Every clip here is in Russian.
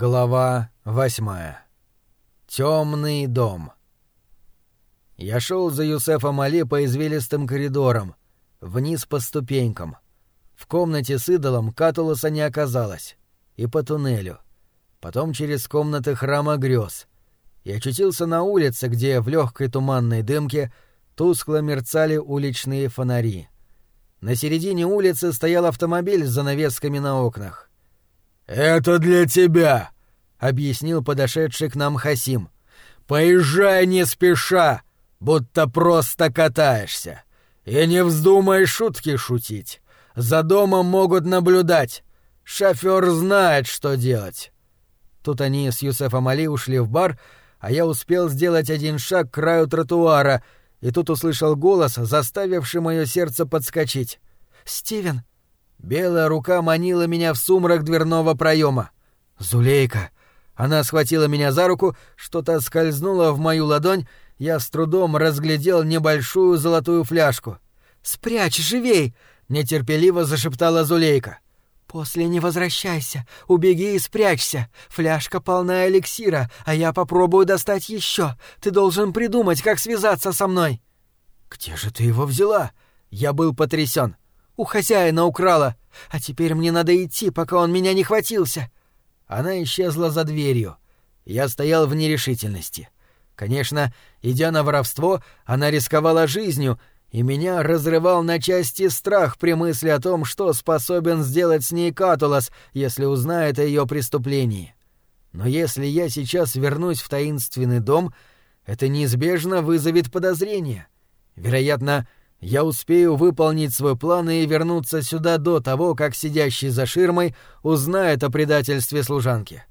Глава восьмая. Темный дом. Я шел за Юсефом Али по извилистым коридорам, вниз по ступенькам. В комнате с идолом Катулуса не оказалось. И по туннелю. Потом через комнаты храма грез. И очутился на улице, где в легкой туманной дымке тускло мерцали уличные фонари. На середине улицы стоял автомобиль с занавесками на окнах. «Это для тебя», — объяснил подошедший к нам Хасим. «Поезжай не спеша, будто просто катаешься. И не вздумай шутки шутить. За домом могут наблюдать. Шофер знает, что делать». Тут они с Юсефом Али ушли в бар, а я успел сделать один шаг к краю тротуара, и тут услышал голос, заставивший мое сердце подскочить. «Стивен, Белая рука манила меня в сумрак дверного проема. «Зулейка!» Она схватила меня за руку, что-то скользнуло в мою ладонь, я с трудом разглядел небольшую золотую фляжку. «Спрячь, живей!» — нетерпеливо зашептала Зулейка. «После не возвращайся, убеги и спрячься. Фляжка полна эликсира, а я попробую достать еще. Ты должен придумать, как связаться со мной». «Где же ты его взяла?» Я был потрясен. У хозяина украла. А теперь мне надо идти, пока он меня не хватился. Она исчезла за дверью. Я стоял в нерешительности. Конечно, идя на воровство, она рисковала жизнью, и меня разрывал на части страх при мысли о том, что способен сделать с ней Катулас, если узнает о ее преступлении. Но если я сейчас вернусь в таинственный дом, это неизбежно вызовет подозрения. Вероятно, я успею выполнить свой план и вернуться сюда до того, как сидящий за ширмой узнает о предательстве служанки.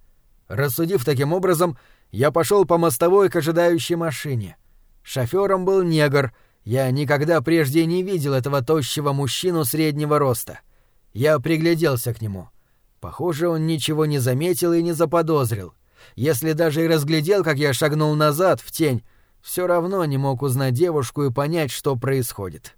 Рассудив таким образом, я пошел по мостовой к ожидающей машине. Шофером был негр. Я никогда прежде не видел этого тощего мужчину среднего роста. Я пригляделся к нему. Похоже, он ничего не заметил и не заподозрил. Если даже и разглядел, как я шагнул назад в тень, все равно не мог узнать девушку и понять, что происходит.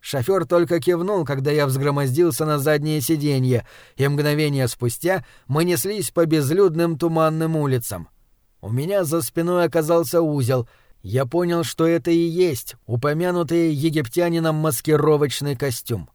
Шофер только кивнул, когда я взгромоздился на заднее сиденье, и мгновение спустя мы неслись по безлюдным туманным улицам. У меня за спиной оказался узел. Я понял, что это и есть упомянутый египтянином маскировочный костюм.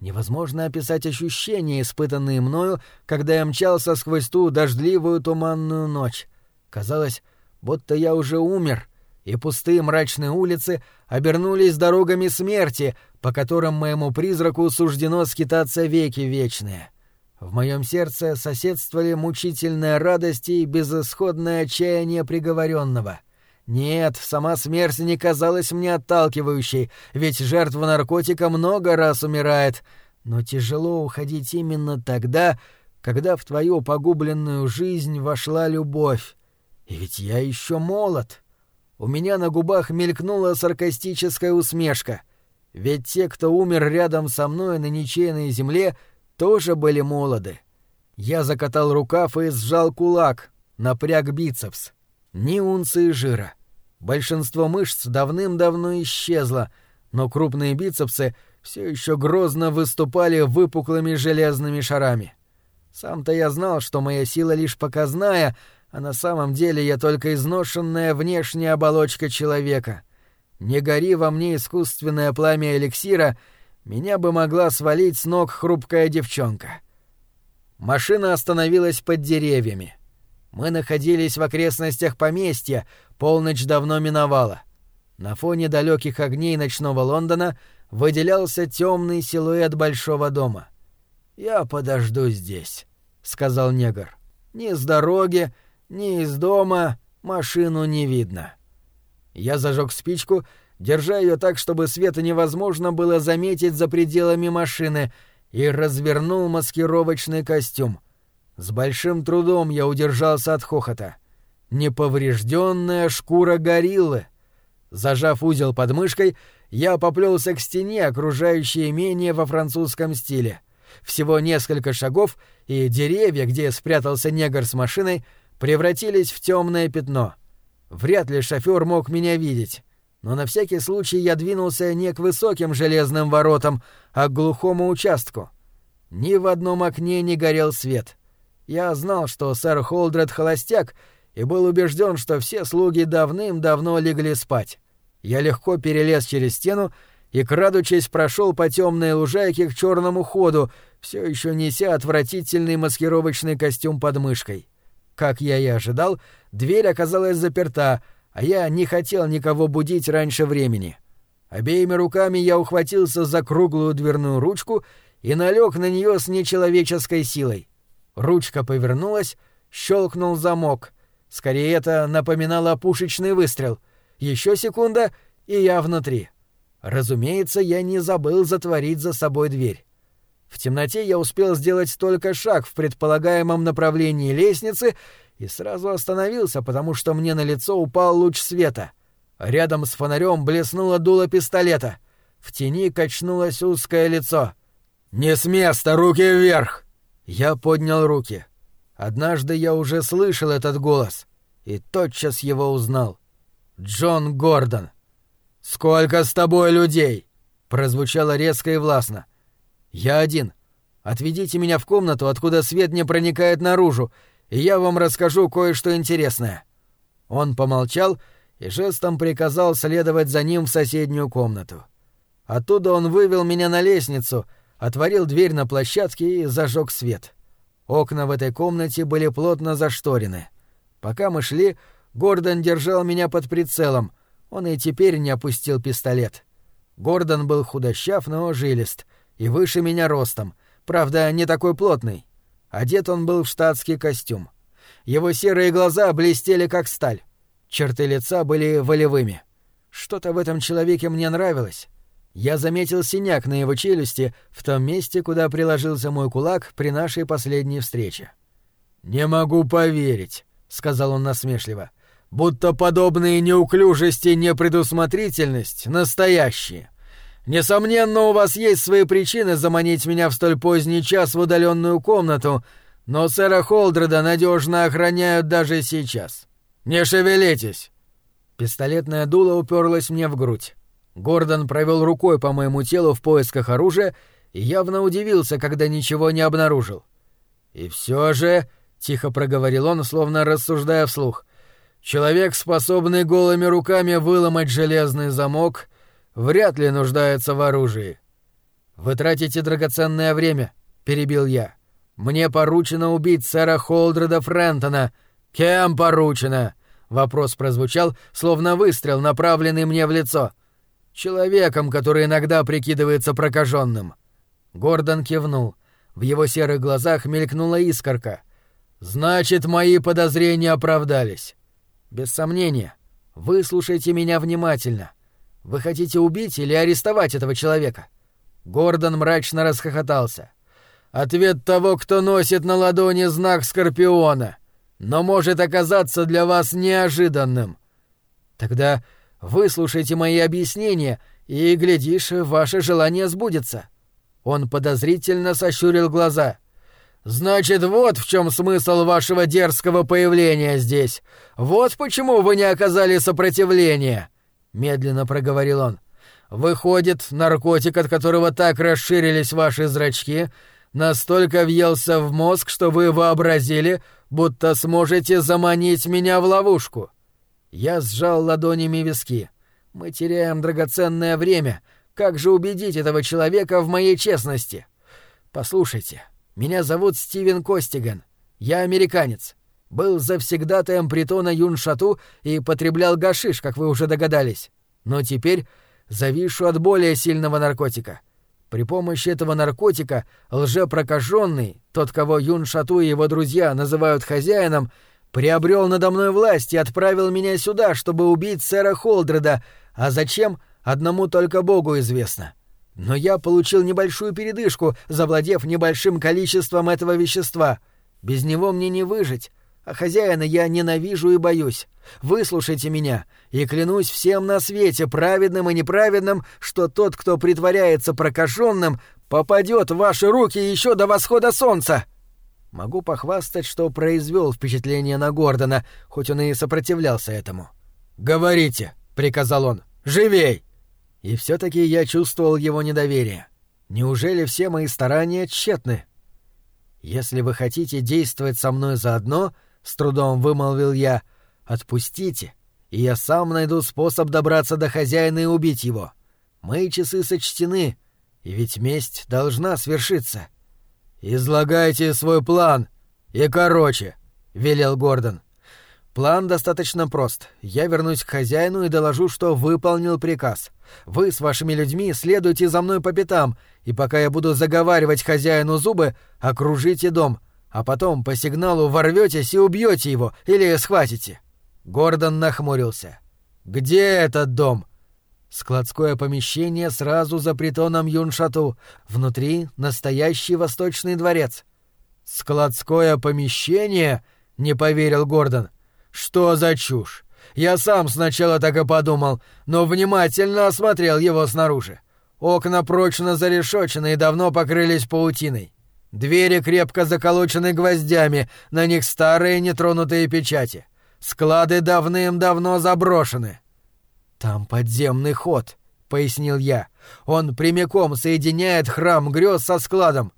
Невозможно описать ощущения, испытанные мною, когда я мчался сквозь ту дождливую туманную ночь. Казалось, будто я уже умер, и пустые мрачные улицы обернулись дорогами смерти, по которым моему призраку суждено скитаться веки вечные. В моем сердце соседствовали мучительная радость и безысходное отчаяние приговоренного. Нет, сама смерть не казалась мне отталкивающей, ведь жертва наркотика много раз умирает, но тяжело уходить именно тогда, когда в твою погубленную жизнь вошла любовь. И ведь я еще молод. У меня на губах мелькнула саркастическая усмешка. Ведь те, кто умер рядом со мной на ничейной земле, тоже были молоды. Я закатал рукав и сжал кулак, напряг бицепс. Ни унции жира. Большинство мышц давным-давно исчезло, но крупные бицепсы все еще грозно выступали выпуклыми железными шарами. Сам-то я знал, что моя сила лишь показная, а на самом деле я только изношенная внешняя оболочка человека. Не гори во мне искусственное пламя эликсира, меня бы могла свалить с ног хрупкая девчонка. Машина остановилась под деревьями. Мы находились в окрестностях поместья, полночь давно миновала. На фоне далеких огней ночного Лондона выделялся темный силуэт большого дома. «Я подожду здесь», — сказал негр. «Ни с дороги, ни из дома машину не видно. Я зажег спичку, держа ее так, чтобы света невозможно было заметить за пределами машины, и развернул маскировочный костюм. С большим трудом я удержался от хохота. Неповрежденная шкура гориллы. Зажав узел под мышкой, я поплелся к стене, окружающей имение во французском стиле. Всего несколько шагов, и деревья, где спрятался негр с машиной, превратились в темное пятно. Вряд ли шофер мог меня видеть, но на всякий случай я двинулся не к высоким железным воротам, а к глухому участку. Ни в одном окне не горел свет. Я знал, что сэр Холдред холостяк, и был убежден, что все слуги давным-давно легли спать. Я легко перелез через стену и, крадучись, прошел по темной лужайке к черному ходу, все еще неся отвратительный маскировочный костюм под мышкой. Как я и ожидал, дверь оказалась заперта, а я не хотел никого будить раньше времени. Обеими руками я ухватился за круглую дверную ручку и налег на нее с нечеловеческой силой. Ручка повернулась, щелкнул замок. Скорее, это напоминало пушечный выстрел. Еще секунда, и я внутри. Разумеется, я не забыл затворить за собой дверь. В темноте я успел сделать только шаг в предполагаемом направлении лестницы и сразу остановился, потому что мне на лицо упал луч света. Рядом с фонарем блеснуло дуло пистолета. В тени качнулось узкое лицо. «Не с места, руки вверх!» Я поднял руки. Однажды я уже слышал этот голос и тотчас его узнал. Джон Гордон. «Сколько с тобой людей?» прозвучало резко и властно. «Я один. Отведите меня в комнату, откуда свет не проникает наружу, и я вам расскажу кое-что интересное». Он помолчал и жестом приказал следовать за ним в соседнюю комнату. Оттуда он вывел меня на лестницу — отворил дверь на площадке и зажег свет. Окна в этой комнате были плотно зашторены. Пока мы шли, Гордон держал меня под прицелом. Он и теперь не опустил пистолет. Гордон был худощав, но жилист, и выше меня ростом, правда, не такой плотный. Одет он был в штатский костюм. Его серые глаза блестели как сталь. Черты лица были волевыми. Что-то в этом человеке мне нравилось. Я заметил синяк на его челюсти в том месте, куда приложился мой кулак при нашей последней встрече. «Не могу поверить», — сказал он насмешливо, — «будто подобные неуклюжести и непредусмотрительность настоящие. Несомненно, у вас есть свои причины заманить меня в столь поздний час в удаленную комнату, но сэра Холдреда надежно охраняют даже сейчас. Не шевелитесь!» Пистолетное дуло уперлось мне в грудь. Гордон провел рукой по моему телу в поисках оружия и явно удивился, когда ничего не обнаружил. «И все же», — тихо проговорил он, словно рассуждая вслух, — «человек, способный голыми руками выломать железный замок, вряд ли нуждается в оружии». «Вы тратите драгоценное время», — перебил я. «Мне поручено убить сэра Холдреда Френтона». «Кем поручено?» — вопрос прозвучал, словно выстрел, направленный мне в лицо. Человеком, который иногда прикидывается прокаженным. Гордон кивнул. В его серых глазах мелькнула искорка. «Значит, мои подозрения оправдались». «Без сомнения. Выслушайте меня внимательно. Вы хотите убить или арестовать этого человека?» Гордон мрачно расхохотался. «Ответ того, кто носит на ладони знак Скорпиона, но может оказаться для вас неожиданным». «Тогда Выслушайте мои объяснения, и, глядишь, ваше желание сбудется». Он подозрительно сощурил глаза. «Значит, вот в чем смысл вашего дерзкого появления здесь. Вот почему вы не оказали сопротивления», — медленно проговорил он. «Выходит, наркотик, от которого так расширились ваши зрачки, настолько въелся в мозг, что вы вообразили, будто сможете заманить меня в ловушку». Я сжал ладонями виски. Мы теряем драгоценное время. Как же убедить этого человека в моей честности? Послушайте, меня зовут Стивен Костиган. Я американец. Был завсегдатаем притона Юншату и потреблял гашиш, как вы уже догадались. Но теперь завишу от более сильного наркотика. При помощи этого наркотика лжепрокаженный, тот, кого Юншату и его друзья называют хозяином, приобрел надо мной власть и отправил меня сюда, чтобы убить сэра Холдреда, а зачем, одному только Богу известно. Но я получил небольшую передышку, завладев небольшим количеством этого вещества. Без него мне не выжить, хозяина я ненавижу и боюсь. Выслушайте меня, и клянусь всем на свете, праведным и неправедным, что тот, кто притворяется прокаженным, попадет в ваши руки еще до восхода солнца. Могу похвастать, что произвел впечатление на Гордона, хоть он и сопротивлялся этому. «Говорите!» — приказал он. «Живей!» И все-таки я чувствовал его недоверие. Неужели все мои старания тщетны? Если вы хотите действовать со мной заодно, — с трудом вымолвил я, — отпустите, и я сам найду способ добраться до хозяина и убить его. Мои часы сочтены, и ведь месть должна свершиться. «Излагайте свой план, и короче», — велел Гордон. «План достаточно прост. Я вернусь к хозяину и доложу, что выполнил приказ. Вы с вашими людьми следуйте за мной по пятам, и пока я буду заговаривать хозяину зубы, окружите дом, а потом по сигналу ворветесь и убьете его или схватите». Гордон нахмурился. «Где этот дом?» Складское помещение сразу за притоном Юншату. Внутри настоящий восточный дворец. «Складское помещение?» — не поверил Гордон. «Что за чушь? Я сам сначала так и подумал, но внимательно осмотрел его снаружи. Окна прочно зарешочены и давно покрылись паутиной. Двери крепко заколочены гвоздями, на них старые нетронутые печати. Склады давным-давно заброшены. Там подземный ход, пояснил я. Он прямиком соединяет храм грез со складом.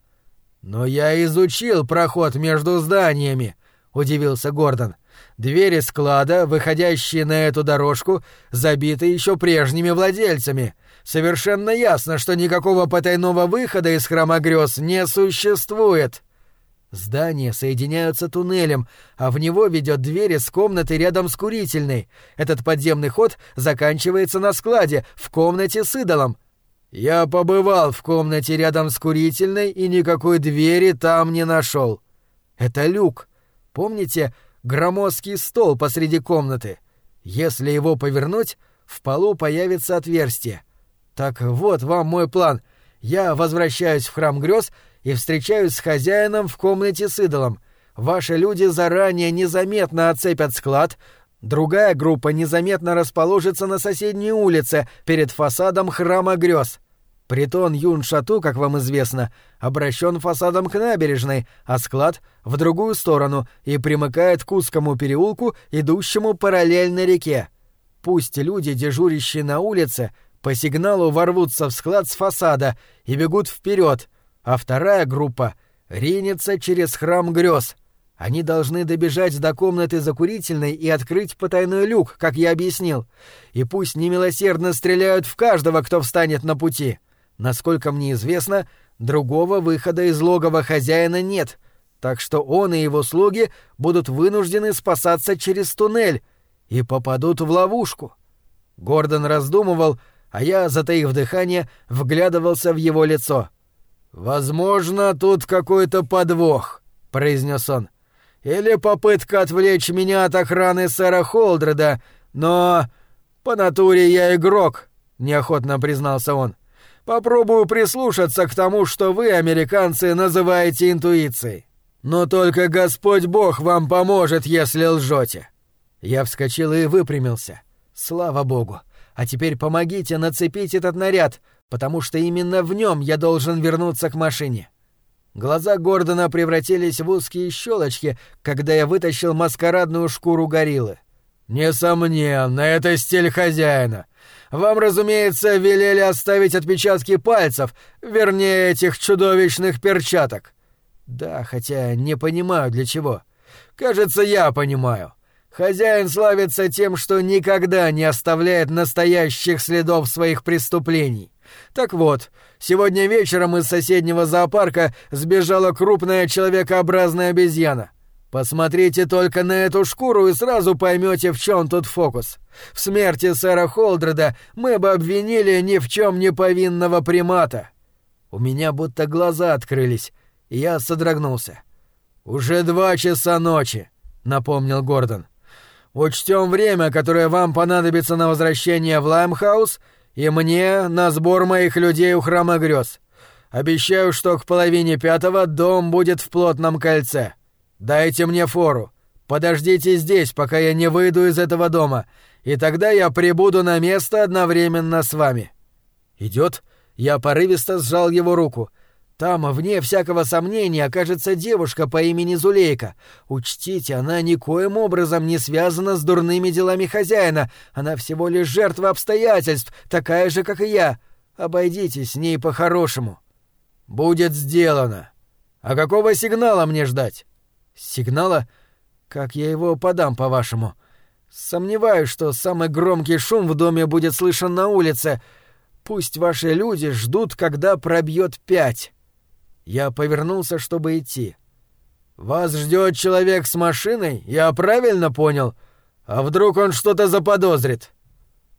Но я изучил проход между зданиями, удивился Гордон. Двери склада, выходящие на эту дорожку, забиты еще прежними владельцами. Совершенно ясно, что никакого потайного выхода из храма грез не существует. Здания соединяются туннелем, а в него ведет дверь из комнаты рядом с курительной. Этот подземный ход заканчивается на складе, в комнате с идолом. Я побывал в комнате рядом с курительной и никакой двери там не нашел. Это люк. Помните громоздкий стол посреди комнаты? Если его повернуть, в полу появится отверстие. Так вот вам мой план. Я возвращаюсь в храм грез и встречаюсь с хозяином в комнате с идолом. Ваши люди заранее незаметно оцепят склад, другая группа незаметно расположится на соседней улице перед фасадом храма грез. Притон Юн-Шату, как вам известно, обращен фасадом к набережной, а склад — в другую сторону и примыкает к узкому переулку, идущему параллельно реке. Пусть люди, дежурящие на улице, по сигналу ворвутся в склад с фасада и бегут вперед, а вторая группа ринется через храм грез. Они должны добежать до комнаты закурительной и открыть потайной люк, как я объяснил. И пусть немилосердно стреляют в каждого, кто встанет на пути. Насколько мне известно, другого выхода из логова хозяина нет, так что он и его слуги будут вынуждены спасаться через туннель и попадут в ловушку. Гордон раздумывал, а я, затаив дыхание, вглядывался в его лицо — «Возможно, тут какой-то подвох», — произнес он. «Или попытка отвлечь меня от охраны сэра Холдреда, но... По натуре я игрок», — неохотно признался он. «Попробую прислушаться к тому, что вы, американцы, называете интуицией. Но только Господь Бог вам поможет, если лжете». Я вскочил и выпрямился. «Слава Богу! А теперь помогите нацепить этот наряд, потому что именно в нем я должен вернуться к машине. Глаза Гордона превратились в узкие щелочки, когда я вытащил маскарадную шкуру гориллы. «Несомненно, это стиль хозяина. Вам, разумеется, велели оставить отпечатки пальцев, вернее, этих чудовищных перчаток». «Да, хотя не понимаю, для чего». «Кажется, я понимаю. Хозяин славится тем, что никогда не оставляет настоящих следов своих преступлений. Так вот, сегодня вечером из соседнего зоопарка сбежала крупная человекообразная обезьяна. Посмотрите только на эту шкуру и сразу поймете, в чем тут фокус. В смерти сэра Холдреда мы бы обвинили ни в чем не повинного примата. У меня будто глаза открылись, и я содрогнулся. «Уже два часа ночи», — напомнил Гордон. «Учтем время, которое вам понадобится на возвращение в Лаймхаус, и мне на сбор моих людей у храма грез. Обещаю, что к половине пятого дом будет в плотном кольце. Дайте мне фору. Подождите здесь, пока я не выйду из этого дома, и тогда я прибуду на место одновременно с вами. Идет. Я порывисто сжал его руку. Там, вне всякого сомнения, окажется девушка по имени Зулейка. Учтите, она никоим образом не связана с дурными делами хозяина. Она всего лишь жертва обстоятельств, такая же, как и я. Обойдитесь с ней по-хорошему. Будет сделано. А какого сигнала мне ждать? Сигнала? Как я его подам, по-вашему? Сомневаюсь, что самый громкий шум в доме будет слышен на улице. Пусть ваши люди ждут, когда пробьет пять. Я повернулся, чтобы идти. Вас ждет человек с машиной, я правильно понял? А вдруг он что-то заподозрит?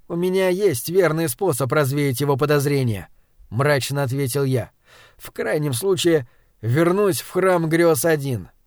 У меня есть верный способ развеять его подозрения, мрачно ответил я. В крайнем случае, вернусь в храм грез один. —